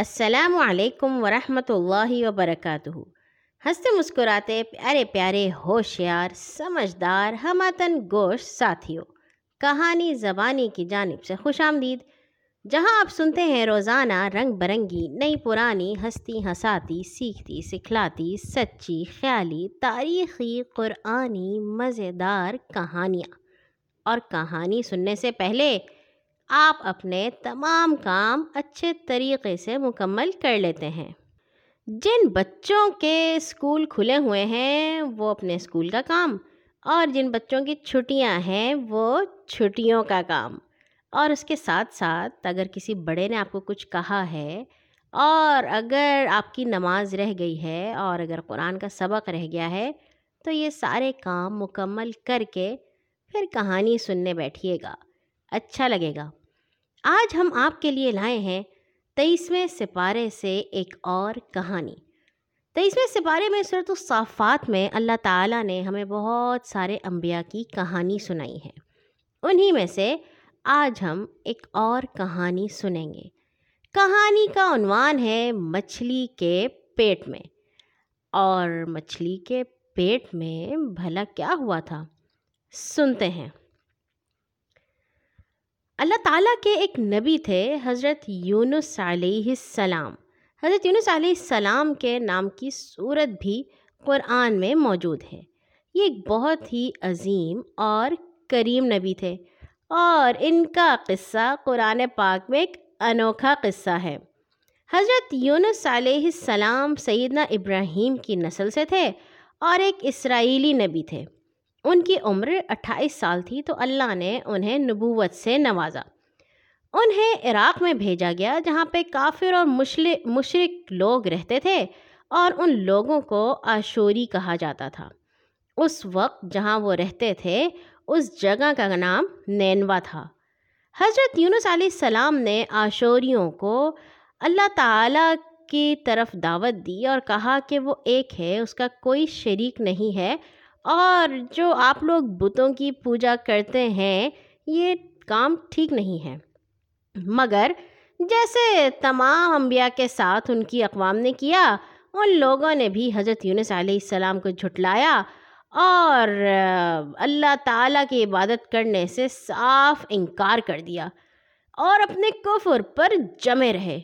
السلام علیکم ورحمۃ اللہ وبرکاتہ۔ ہنستے مسکراتے پیارے پیارے ہوشیار، سمجھدار، ہماتن گوش ساتھیوں کہانی زبانی کی جانب سے خوش آمدید۔ جہاں آپ سنتے ہیں روزانہ رنگ برنگی، نئی پرانی ہستی ہساتی، سیکھتی، سکھلاتی، سچی، خیالی، تاریخی، قرآنی، مزیدار کہانیاں۔ اور کہانی سننے سے پہلے آپ اپنے تمام کام اچھے طریقے سے مکمل کر لیتے ہیں۔ جن بچوں کے اسکول کھلے ہوئے ہیں، وہ اپنے اسکول کا کام، اور جن بچوں کی چھٹیاں ہیں، وہ چھٹیوں کا کام۔ اور اس کے ساتھ ساتھ اگر کسی بڑے نے آپ کو کچھ کہا ہے، اور اگر آپ کی نماز رہ گئی ہے، اور اگر قرآن کا سبق رہ گیا ہے، تو یہ سارے کام مکمل کر کے پھر کہانی سننے بیٹھیے گا۔ اچھا لگے گا۔ آج ہم آپ کے لیے لائے ہیں تیئیسویں سپارے سے ایک اور کہانی۔ تیئیسویں سپارے میں صورت الصافات میں اللہ تعالیٰ نے ہمیں بہت سارے انبیاء کی کہانی سنائی ہے۔ انہی میں سے آج ہم ایک اور کہانی سنیں گے۔ کہانی کا عنوان ہے مچھلی کے پیٹ میں۔ اور مچھلی کے پیٹ میں بھلا کیا ہوا تھا؟ سنتے ہیں۔ اللہ تعالیٰ کے ایک نبی تھے، حضرت یونس علیہ السلام۔ حضرت یونس علیہ السلام کے نام کی صورت بھی قرآن میں موجود ہے۔ یہ ایک بہت ہی عظیم اور کریم نبی تھے۔ اور ان کا قصہ قرآن پاک میں ایک انوکھا قصہ ہے۔ حضرت یونس علیہ السلام سیدنا ابراہیم کی نسل سے تھے اور ایک اسرائیلی نبی تھے۔ ان کی عمر اٹھائیس سال تھی تو اللہ نے انہیں نبوت سے نوازا۔ انہیں عراق میں بھیجا گیا جہاں پہ کافر اور مشرق لوگ رہتے تھے اور ان لوگوں کو آشوری کہا جاتا تھا۔ اس وقت جہاں وہ رہتے تھے، اس جگہ کا نام نینوا تھا۔ حضرت یونس علیہ السلام نے آشوریوں کو اللہ تعالیٰ کی طرف دعوت دی اور کہا کہ وہ ایک ہے، اس کا کوئی شریک نہیں ہے۔ اور جو آپ لوگ بتوں کی پوجا کرتے ہیں، یہ کام ٹھیک نہیں ہے۔ مگر جیسے تمام انبیاء کے ساتھ ان کی اقوام نے کیا، ان لوگوں نے بھی حضرت یونس علیہ السلام کو جھٹلایا اور اللہ تعالیٰ کی عبادت کرنے سے صاف انکار کر دیا اور اپنے کفر پر جمے رہے۔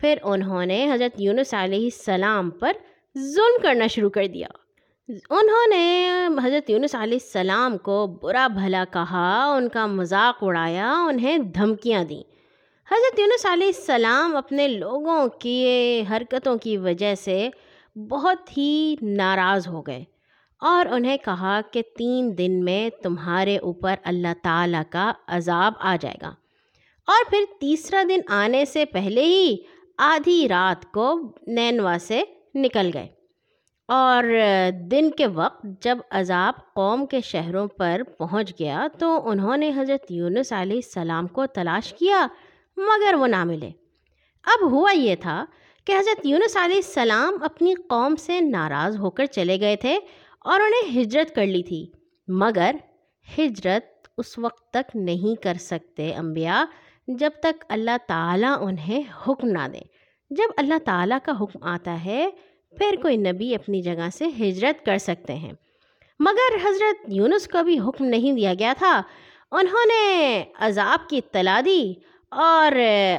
پھر انہوں نے حضرت یونس علیہ السلام پر ظلم کرنا شروع کر دیا۔ انہوں نے حضرت یونس علیہ السلام کو برا بھلا کہا، ان کا مذاق اڑایا، انہیں دھمکیاں دیں۔ حضرت یونس علیہ السلام اپنے لوگوں کی حرکتوں کی وجہ سے بہت ہی ناراض ہو گئے اور انہیں کہا کہ تین دن میں تمہارے اوپر اللہ تعالیٰ کا عذاب آ جائے گا۔ اور پھر تیسرا دن آنے سے پہلے ہی آدھی رات کو نینوا سے نکل گئے۔ اور دن کے وقت جب عذاب قوم کے شہروں پر پہنچ گیا تو انہوں نے حضرت یونس علیہ السلام کو تلاش کیا، مگر وہ نہ ملے۔ اب ہوا یہ تھا کہ حضرت یونس علیہ السلام اپنی قوم سے ناراض ہو کر چلے گئے تھے اور انہیں ہجرت کر لی تھی۔ مگر ہجرت اس وقت تک نہیں کر سکتے انبیاء جب تک اللہ تعالیٰ انہیں حکم نہ دیں جب اللہ تعالیٰ کا حکم آتا ہے پھر کوئی نبی اپنی جگہ سے ہجرت کر سکتے ہیں۔ مگر حضرت یونس کو بھی حکم نہیں دیا گیا تھا۔ انہوں نے عذاب کی اطلاع دی اور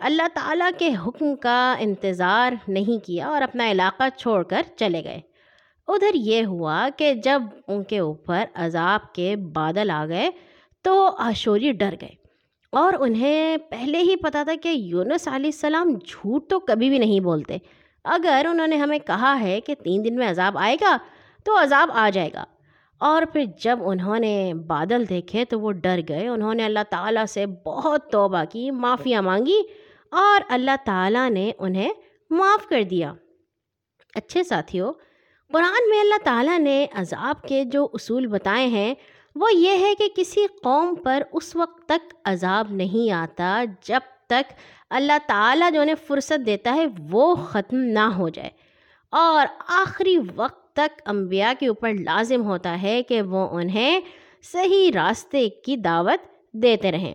اللہ تعالیٰ کے حکم کا انتظار نہیں کیا اور اپنا علاقہ چھوڑ کر چلے گئے۔ ادھر یہ ہوا کہ جب ان کے اوپر عذاب کے بادل آ گئے تو آشوری ڈر گئے اور انہیں پہلے ہی پتہ تھا کہ یونس علیہ السلام جھوٹ تو کبھی بھی نہیں بولتے۔ اگر انہوں نے ہمیں کہا ہے کہ تین دن میں عذاب آئے گا، تو عذاب آ جائے گا۔ اور پھر جب انہوں نے بادل دیکھے تو وہ ڈر گئے۔ انہوں نے اللہ تعالیٰ سے بہت توبہ کی، معافیاں مانگی اور اللہ تعالیٰ نے انہیں معاف کر دیا۔ اچھے ساتھیوں قرآن میں اللہ تعالیٰ نے عذاب کے جو اصول بتائے ہیں، وہ یہ ہے کہ کسی قوم پر اس وقت تک عذاب نہیں آتا جب تک اللہ تعالیٰ جو انہیں فرصت دیتا ہے وہ ختم نہ ہو جائے۔ اور آخری وقت تک انبیاء کے اوپر لازم ہوتا ہے کہ وہ انہیں صحیح راستے کی دعوت دیتے رہیں۔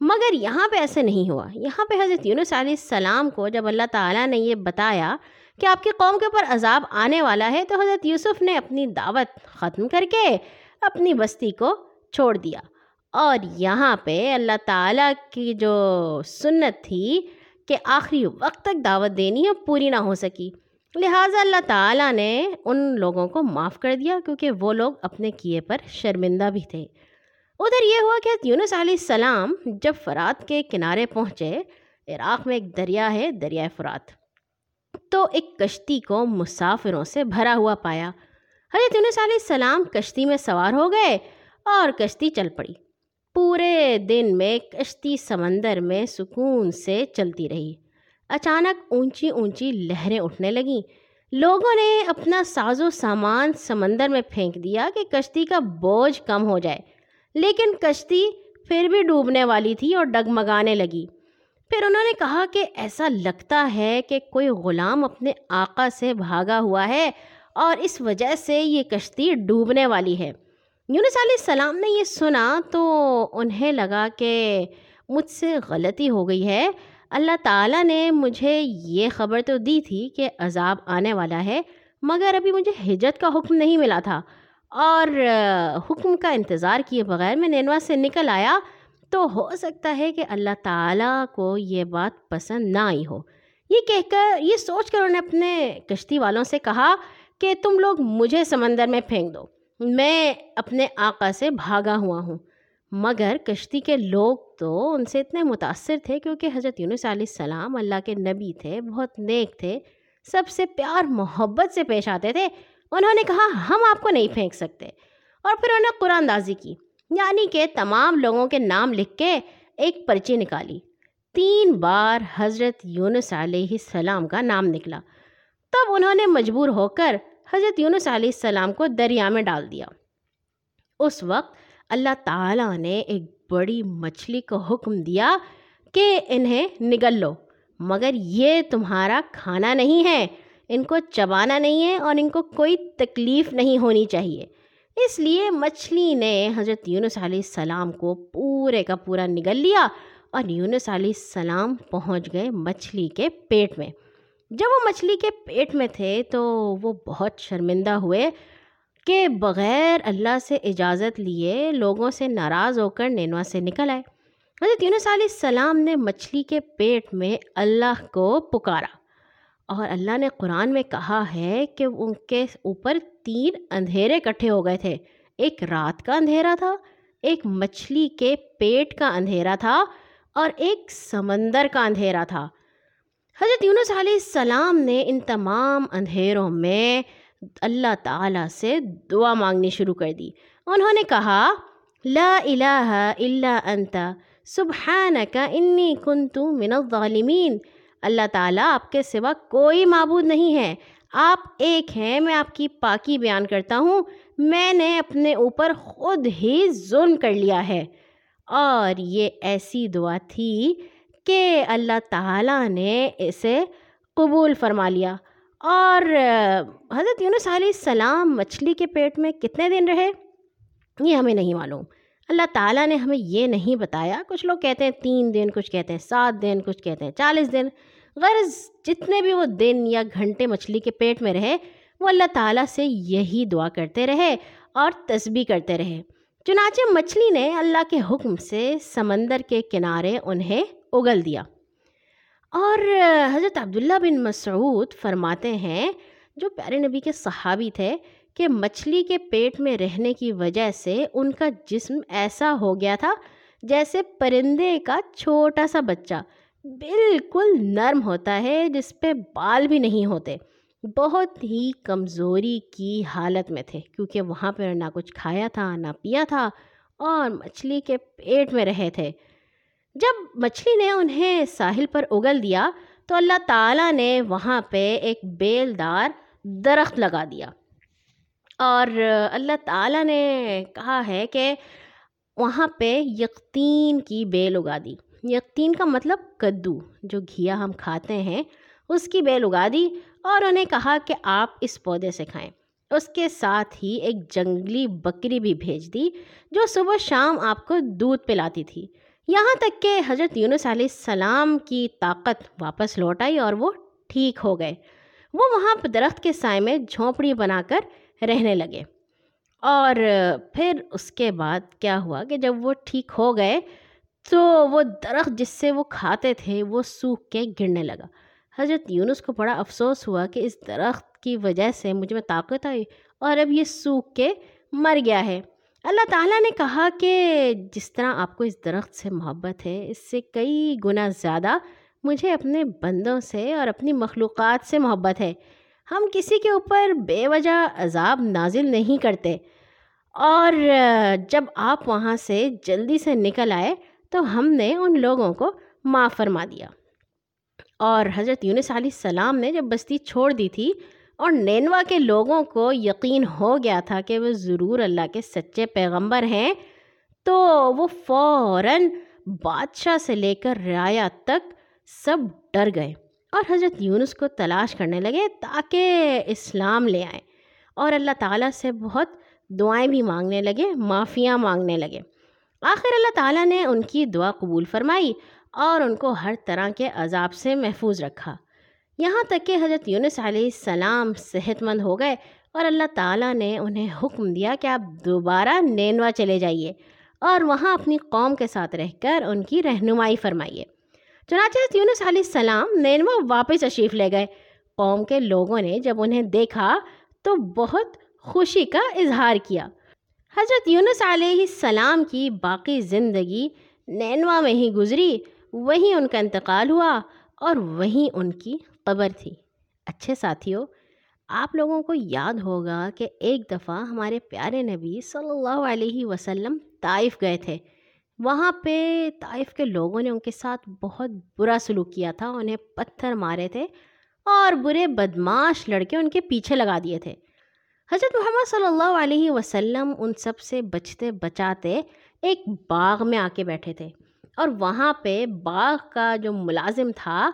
مگر یہاں پہ ایسے نہیں ہوا۔ یہاں پہ حضرت یونس علیہ السلام کو جب اللہ تعالیٰ نے یہ بتایا کہ آپ کی قوم کے اوپر عذاب آنے والا ہے تو حضرت یوسف نے اپنی دعوت ختم کر کے اپنی بستی کو چھوڑ دیا۔ اور یہاں پہ اللہ تعالیٰ کی جو سنت تھی کہ آخری وقت تک دعوت دینی ہے پوری نہ ہو سکی۔ لہٰذا اللہ تعالیٰ نے ان لوگوں کو معاف کر دیا کیونکہ وہ لوگ اپنے کیے پر شرمندہ بھی تھے۔ ادھر یہ ہوا کہ یونس علیہ السلام جب فرات کے کنارے پہنچے، عراق میں ایک دریا ہے دریائے فرات۔ تو ایک کشتی کو مسافروں سے بھرا ہوا پایا۔ حضرت یونس علیہ السلام کشتی میں سوار ہو گئے اور کشتی چل پڑی۔ پورے دن میں کشتی سمندر میں سکون سے چلتی رہی۔ اچانک اونچی اونچی لہریں اٹھنے لگیں۔ لوگوں نے اپنا ساز و سامان سمندر میں پھینک دیا کہ کشتی کا بوجھ کم ہو جائے۔ لیکن کشتی پھر بھی ڈوبنے والی تھی اور ڈگمگانے لگی۔ پھر انہوں نے کہا کہ ایسا لگتا ہے کہ کوئی غلام اپنے آقا سے بھاگا ہوا ہے اور اس وجہ سے یہ کشتی ڈوبنے والی ہے۔ یونس علیہ السلام نے یہ سنا تو انہیں لگا کہ مجھ سے غلطی ہو گئی ہے۔ اللہ تعالیٰ نے مجھے یہ خبر تو دی تھی کہ عذاب آنے والا ہے، مگر ابھی مجھے ہجرت کا حکم نہیں ملا تھا۔ اور حکم کا انتظار کیے بغیر میں نینوا سے نکل آیا۔ تو ہو سکتا ہے کہ اللہ تعالیٰ کو یہ بات پسند نہ آئی ہو۔ یہ کہہ کر، یہ سوچ کر انہوں نے اپنے کشتی والوں سے کہا کہ تم لوگ مجھے سمندر میں پھینک دو۔ میں اپنے آقا سے بھاگا ہوا ہوں۔ مگر کشتی کے لوگ تو ان سے اتنے متاثر تھے کیونکہ حضرت یونس علیہ السلام اللہ کے نبی تھے، بہت نیک تھے، سب سے پیار محبت سے پیش آتے تھے۔ انہوں نے کہا، ہم آپ کو نہیں پھینک سکتے۔ اور پھر انہوں نے قرآن دازی کی یعنی کہ تمام لوگوں کے نام لکھ کے ایک پرچی نکالی۔ تین بار حضرت یونس علیہ السلام کا نام نکلا۔ تب انہوں نے مجبور ہو کر حضرت یونس علیہ السلام کو دریا میں ڈال دیا۔ اس وقت اللہ تعالیٰ نے ایک بڑی مچھلی کو حکم دیا کہ انہیں نگل لو، مگر یہ تمہارا کھانا نہیں ہے، ان کو چبانا نہیں ہے اور ان کو کوئی تکلیف نہیں ہونی چاہیے۔ اس لیے مچھلی نے حضرت یونس علیہ السلام کو پورے کا پورا نگل لیا اور یونس علیہ السلام پہنچ گئے مچھلی کے پیٹ میں۔ جب وہ مچھلی کے پیٹ میں تھے تو وہ بہت شرمندہ ہوئے کہ بغیر اللہ سے اجازت لیے لوگوں سے ناراض ہو کر نینوا سے نکل آئے۔ حضرت یونس علیہ السلام نے مچھلی کے پیٹ میں اللہ کو پکارا اور اللہ نے قرآن میں کہا ہے کہ ان کے اوپر تین اندھیرے کٹھے ہو گئے تھے۔ ایک رات کا اندھیرا تھا، ایک مچھلی کے پیٹ کا اندھیرا تھا اور ایک سمندر کا اندھیرا تھا۔ حضرت یونس علیہ السلام نے ان تمام اندھیروں میں اللہ تعالیٰ سے دعا مانگنی شروع کر دی۔ انہوں نے کہا، لا الہ الا انت سبحانک انی کنت من الظالمین۔ اللہ تعالیٰ آپ کے سوا کوئی معبود نہیں ہے۔ آپ ایک ہیں، میں آپ کی پاکی بیان کرتا ہوں۔ میں نے اپنے اوپر خود ہی ظلم کر لیا ہے۔ اور یہ ایسی دعا تھی کہ اللہ تعالیٰ نے اسے قبول فرما لیا۔ اور حضرت یونس علیہ السلام مچھلی کے پیٹ میں کتنے دن رہے؟ یہ ہمیں نہیں معلوم۔ اللہ تعالیٰ نے ہمیں یہ نہیں بتایا۔ کچھ لوگ کہتے ہیں تین دن، کچھ کہتے ہیں سات دن، کچھ کہتے ہیں چالیس دن۔ غرض جتنے بھی وہ دن یا گھنٹے مچھلی کے پیٹ میں رہے، وہ اللہ تعالیٰ سے یہی دعا کرتے رہے اور تسبیح کرتے رہے۔ چنانچہ مچھلی نے اللہ کے حکم سے سمندر کے کنارے انہیں اگل دیا۔ اور حضرت عبداللہ بن مسعود فرماتے ہیں، جو پیارے نبی کے صحابی تھے، کہ مچھلی کے پیٹ میں رہنے کی وجہ سے ان کا جسم ایسا ہو گیا تھا جیسے پرندے کا چھوٹا سا بچہ۔ بالکل نرم ہوتا ہے، جس پہ بال بھی نہیں ہوتے۔ بہت ہی کمزوری کی حالت میں تھے، کیونکہ وہاں پہ نہ کچھ کھایا تھا، نہ پیا تھا اور مچھلی کے پیٹ میں رہے تھے۔ جب مچھلی نے انہیں ساحل پر اگل دیا تو اللہ تعالیٰ نے وہاں پہ ایک بیل دار درخت لگا دیا۔ اور اللہ تعالیٰ نے کہا ہے کہ وہاں پہ یقین کی بیل اگا دی۔ یقین کا مطلب کدو، جو گھیا ہم کھاتے ہیں۔ اس کی بیل اگا دی اور انہیں کہا کہ آپ اس پودے سے کھائیں۔ اس کے ساتھ ہی ایک جنگلی بکری بھی بھیج دی جو صبح شام آپ کو دودھ پلاتی تھی۔ یہاں تک کہ حضرت یونس علیہ السلام کی طاقت واپس لوٹ آئی اور وہ ٹھیک ہو گئے۔ وہ وہاں درخت کے سائے میں جھونپڑی بنا کر رہنے لگے۔ اور پھر اس کے بعد کیا ہوا کہ جب وہ ٹھیک ہو گئے تو وہ درخت جس سے وہ کھاتے تھے وہ سوکھ کے گرنے لگا۔ حضرت یونس کو بڑا افسوس ہوا کہ اس درخت کی وجہ سے مجھ میں طاقت آئی اور اب یہ سوکھ کے مر گیا ہے۔ اللہ تعالیٰ نے کہا کہ جس طرح آپ کو اس درخت سے محبت ہے، اس سے کئی گنا زیادہ مجھے اپنے بندوں سے اور اپنی مخلوقات سے محبت ہے۔ ہم کسی کے اوپر بے وجہ عذاب نازل نہیں کرتے۔ اور جب آپ وہاں سے جلدی سے نکل آئے تو ہم نے ان لوگوں کو معاف فرما دیا۔ اور حضرت یونس علیہ السلام نے جب بستی چھوڑ دی تھی اور نینوا کے لوگوں کو یقین ہو گیا تھا کہ وہ ضرور اللہ کے سچے پیغمبر ہیں، تو وہ فوراً بادشاہ سے لے کر رعایا تک سب ڈر گئے اور حضرت یونس کو تلاش کرنے لگے تاکہ اسلام لے آئیں۔ اور اللہ تعالیٰ سے بہت دعائیں بھی مانگنے لگے، معافیاں مانگنے لگے۔ آخر اللہ تعالیٰ نے ان کی دعا قبول فرمائی اور ان کو ہر طرح کے عذاب سے محفوظ رکھا۔ یہاں تک کہ حضرت یونس علیہ السلام صحت مند ہو گئے اور اللہ تعالیٰ نے انہیں حکم دیا کہ آپ دوبارہ نینوا چلے جائیے اور وہاں اپنی قوم کے ساتھ رہ کر ان کی رہنمائی فرمائیے۔ چنانچہ حضرت یونس علیہ السلام نینوا واپس تشریف لے گئے۔ قوم کے لوگوں نے جب انہیں دیکھا تو بہت خوشی کا اظہار کیا۔ حضرت یونس علیہ السلام کی باقی زندگی نینوا میں ہی گزری وہیں ان کا انتقال ہوا اور وہیں ان کی قبر تھی۔ اچھے ساتھیوں آپ لوگوں کو یاد ہوگا کہ ایک دفعہ ہمارے پیارے نبی صلی اللہ علیہ وسلم طائف گئے تھے۔ وہاں پہ طائف کے لوگوں نے ان کے ساتھ بہت برا سلوک کیا تھا، انہیں پتھر مارے تھے اور برے بدماش لڑکے ان کے پیچھے لگا دیے تھے۔ حضرت محمد صلی اللہ علیہ وسلم ان سب سے بچتے بچاتے ایک باغ میں آ کے بیٹھے تھے۔ اور وہاں پہ باغ کا جو ملازم تھا،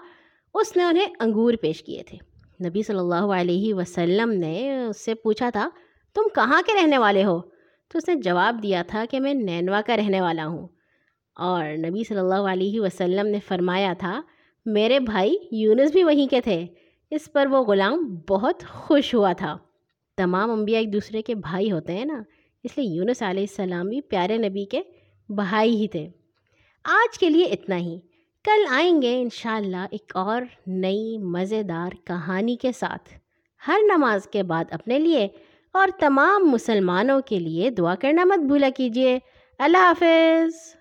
اس نے انہیں انگور پیش کیے تھے۔ نبی صلی اللہ علیہ وسلم نے اس سے پوچھا تھا، تم کہاں کے رہنے والے ہو؟ تو اس نے جواب دیا تھا کہ میں نینوا کا رہنے والا ہوں۔ اور نبی صلی اللہ علیہ وسلم نے فرمایا تھا، میرے بھائی یونس بھی وہیں کے تھے۔ اس پر وہ غلام بہت خوش ہوا تھا۔ تمام انبیاء ایک دوسرے کے بھائی ہوتے ہیں نا۔ اس لیے یونس علیہ السلام بھی پیارے نبی کے بھائی ہی تھے۔ آج کے لیے اتنا ہی۔ کل آئیں گے انشاءاللہ ایک اور نئی مزیدار کہانی کے ساتھ۔ ہر نماز کے بعد اپنے لیے اور تمام مسلمانوں کے لیے دعا کرنا مت بھولا کیجیے۔ اللہ حافظ۔